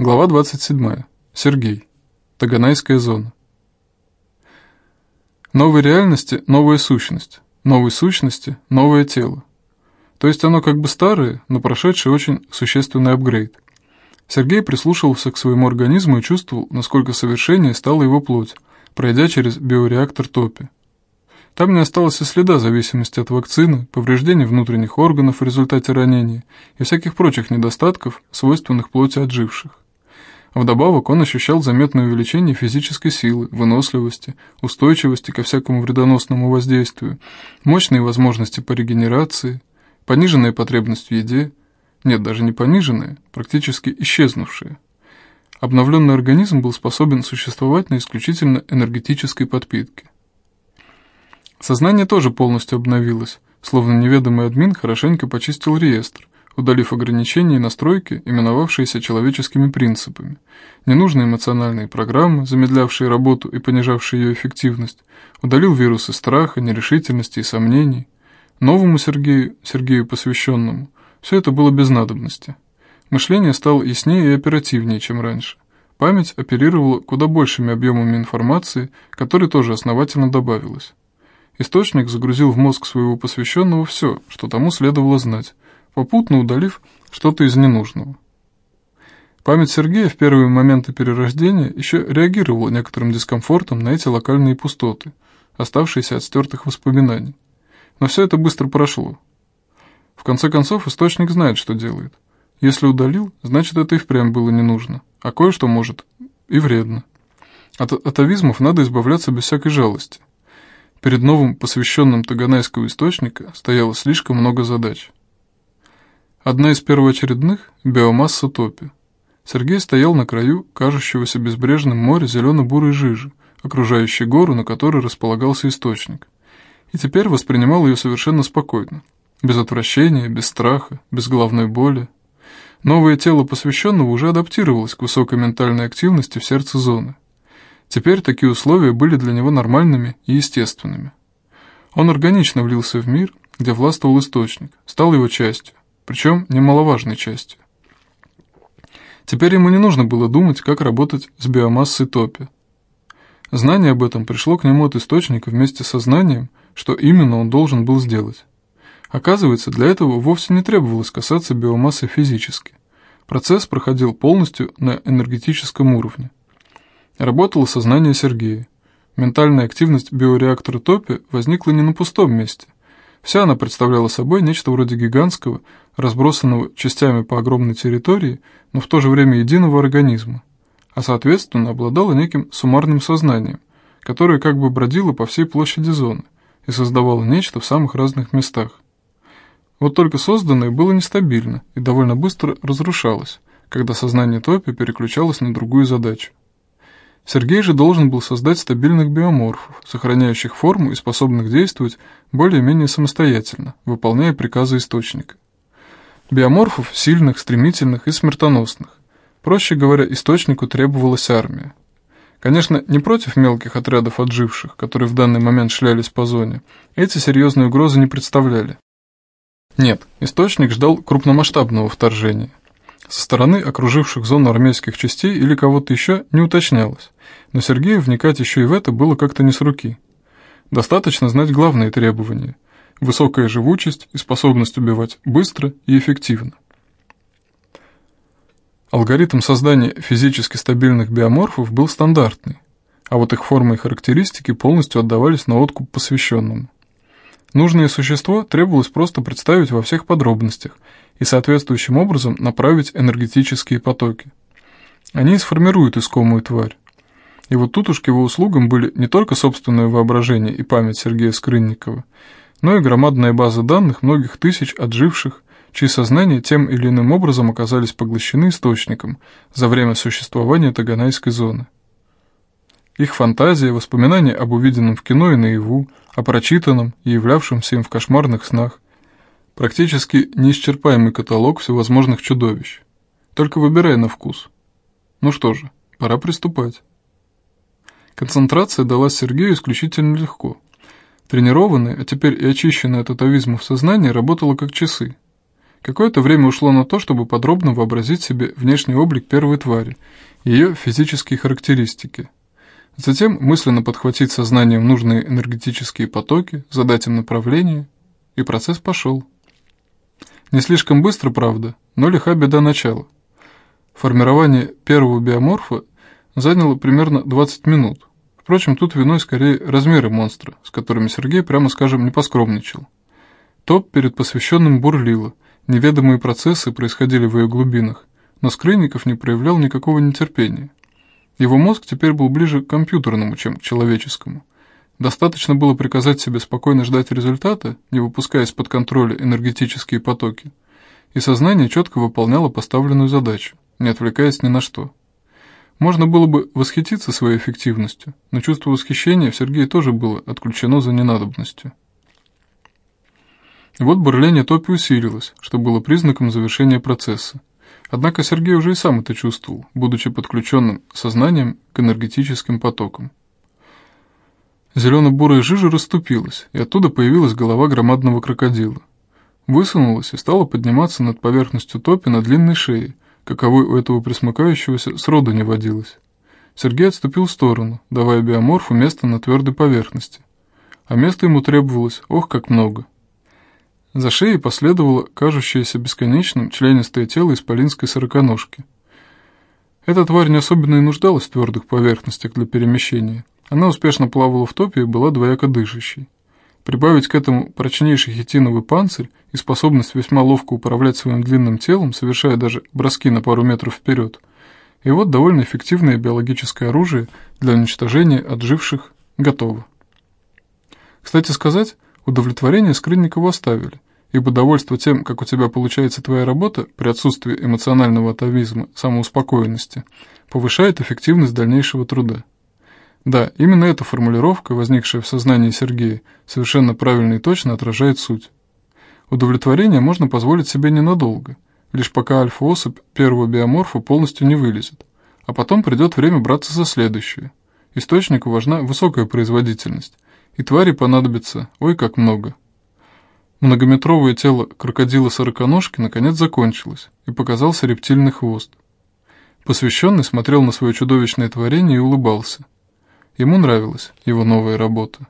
Глава 27. Сергей. Таганайская зона. Новой реальности – новая сущность. Новой сущности – новое тело. То есть оно как бы старое, но прошедшее очень существенный апгрейд. Сергей прислушивался к своему организму и чувствовал, насколько совершеннее стала его плоть, пройдя через биореактор топи. Там не осталось и следа зависимости от вакцины, повреждений внутренних органов в результате ранения и всяких прочих недостатков, свойственных плоти отживших. Вдобавок он ощущал заметное увеличение физической силы, выносливости, устойчивости ко всякому вредоносному воздействию, мощные возможности по регенерации, пониженная потребность в еде, нет, даже не пониженная, практически исчезнувшая. Обновленный организм был способен существовать на исключительно энергетической подпитке. Сознание тоже полностью обновилось, словно неведомый админ хорошенько почистил реестр, удалив ограничения и настройки, именовавшиеся человеческими принципами, ненужные эмоциональные программы, замедлявшие работу и понижавшие ее эффективность, удалил вирусы страха, нерешительности и сомнений. Новому Сергею, Сергею посвященному, все это было без надобности. Мышление стало яснее и оперативнее, чем раньше. Память оперировала куда большими объемами информации, которой тоже основательно добавилось. Источник загрузил в мозг своего посвященного все, что тому следовало знать, попутно удалив что-то из ненужного. Память Сергея в первые моменты перерождения еще реагировала некоторым дискомфортом на эти локальные пустоты, оставшиеся от стертых воспоминаний. Но все это быстро прошло. В конце концов, источник знает, что делает. Если удалил, значит это и впрямь было не нужно, а кое-что может и вредно. От атовизмов надо избавляться без всякой жалости. Перед новым посвященным Таганайского источника стояло слишком много задач. Одна из первоочередных – биомасса топи. Сергей стоял на краю кажущегося безбрежным моря зелено-бурой жижи, окружающей гору, на которой располагался источник. И теперь воспринимал ее совершенно спокойно, без отвращения, без страха, без головной боли. Новое тело посвященного уже адаптировалось к высокой ментальной активности в сердце зоны. Теперь такие условия были для него нормальными и естественными. Он органично влился в мир, где властвовал источник, стал его частью, причем немаловажной частью. Теперь ему не нужно было думать, как работать с биомассой топи. Знание об этом пришло к нему от источника вместе со знанием, что именно он должен был сделать. Оказывается, для этого вовсе не требовалось касаться биомассы физически. Процесс проходил полностью на энергетическом уровне. Работало сознание Сергея. Ментальная активность биореактора Топи возникла не на пустом месте. Вся она представляла собой нечто вроде гигантского, разбросанного частями по огромной территории, но в то же время единого организма, а соответственно обладала неким суммарным сознанием, которое как бы бродило по всей площади зоны и создавало нечто в самых разных местах. Вот только созданное было нестабильно и довольно быстро разрушалось, когда сознание Топи переключалось на другую задачу. Сергей же должен был создать стабильных биоморфов, сохраняющих форму и способных действовать более-менее самостоятельно, выполняя приказы источника. Биоморфов сильных, стремительных и смертоносных. Проще говоря, источнику требовалась армия. Конечно, не против мелких отрядов отживших, которые в данный момент шлялись по зоне, эти серьезные угрозы не представляли. Нет, источник ждал крупномасштабного вторжения. Со стороны окруживших зону армейских частей или кого-то еще не уточнялось, но Сергею вникать еще и в это было как-то не с руки. Достаточно знать главные требования – высокая живучесть и способность убивать быстро и эффективно. Алгоритм создания физически стабильных биоморфов был стандартный, а вот их формы и характеристики полностью отдавались на откуп посвященному. Нужное существо требовалось просто представить во всех подробностях и соответствующим образом направить энергетические потоки. Они сформируют искомую тварь. И вот тут уж к его услугам были не только собственное воображение и память Сергея Скрынникова, но и громадная база данных многих тысяч отживших, чьи сознания тем или иным образом оказались поглощены источником за время существования Таганайской зоны. Их фантазия, воспоминания об увиденном в кино и наяву, о прочитанном и являвшемся им в кошмарных снах. Практически неисчерпаемый каталог всевозможных чудовищ. Только выбирай на вкус. Ну что же, пора приступать. Концентрация далась Сергею исключительно легко. Тренированное, а теперь и очищенное от атовизмов сознание работало как часы. Какое-то время ушло на то, чтобы подробно вообразить себе внешний облик первой твари, ее физические характеристики. Затем мысленно подхватить сознанием нужные энергетические потоки, задать им направление, и процесс пошел. Не слишком быстро, правда, но лиха беда начала. Формирование первого биоморфа заняло примерно 20 минут. Впрочем, тут виной скорее размеры монстра, с которыми Сергей, прямо скажем, не поскромничал. Топ перед посвященным бурлило, неведомые процессы происходили в ее глубинах, но Скрынников не проявлял никакого нетерпения. Его мозг теперь был ближе к компьютерному, чем к человеческому. Достаточно было приказать себе спокойно ждать результата, не выпуская из-под контроля энергетические потоки, и сознание четко выполняло поставленную задачу, не отвлекаясь ни на что. Можно было бы восхититься своей эффективностью, но чувство восхищения в Сергее тоже было отключено за ненадобностью. Вот бурление топи усилилось, что было признаком завершения процесса. Однако Сергей уже и сам это чувствовал, будучи подключенным сознанием к энергетическим потокам. Зелено-бурая жижа расступилась, и оттуда появилась голова громадного крокодила. Высунулась и стала подниматься над поверхностью топи на длинной шее, каковой у этого присмыкающегося сроду не водилось. Сергей отступил в сторону, давая биоморфу место на твердой поверхности. А места ему требовалось, ох, как много. За шеей последовало кажущееся бесконечным членистое тело исполинской сороконожки. Эта тварь не особенно и нуждалась в твердых поверхностях для перемещения – она успешно плавала в топе и была двояко дышащей. Прибавить к этому прочнейший хитиновый панцирь и способность весьма ловко управлять своим длинным телом, совершая даже броски на пару метров вперед, и вот довольно эффективное биологическое оружие для уничтожения отживших готово. Кстати сказать, удовлетворение Скрынникову оставили, ибо довольство тем, как у тебя получается твоя работа, при отсутствии эмоционального атовизма, самоуспокоенности, повышает эффективность дальнейшего труда. Да, именно эта формулировка, возникшая в сознании Сергея, совершенно правильно и точно отражает суть. Удовлетворение можно позволить себе ненадолго, лишь пока альфа-особь первого биоморфа полностью не вылезет, а потом придет время браться за следующее. Источнику важна высокая производительность, и твари понадобится ой как много. Многометровое тело крокодила-сороконожки наконец закончилось, и показался рептильный хвост. Посвященный смотрел на свое чудовищное творение и улыбался – Ему нравилась его новая работа.